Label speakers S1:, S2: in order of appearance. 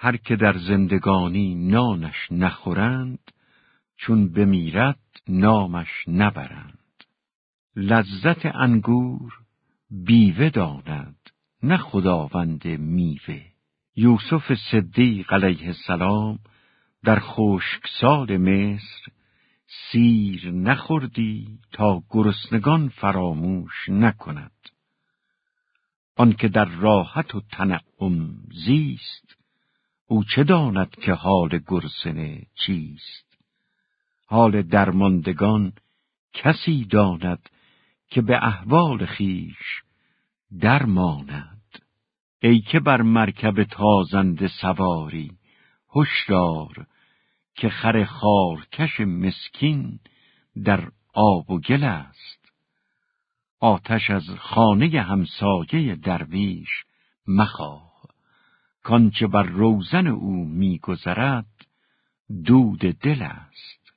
S1: هر که در زندگانی نانش نخورند چون بمیرد نامش نبرند. لذت انگور بیوه داند نه خداوند میوه. یوسف صدیق علیه السلام در خشکسال مصر سیر نخوردی تا گرسنگان فراموش نکند. آنکه در راحت و تنعم زیست او چه داند که حال گرسنه چیست؟ حال درماندگان کسی داند که به احوال خیش درماند؟ ای که بر مرکب تازند سواری هشدار که خر خارکش مسکین در آب و گل است. آتش از خانه همسایه درویش مخواه کانچه بر روزن او میگذرد دود دل است.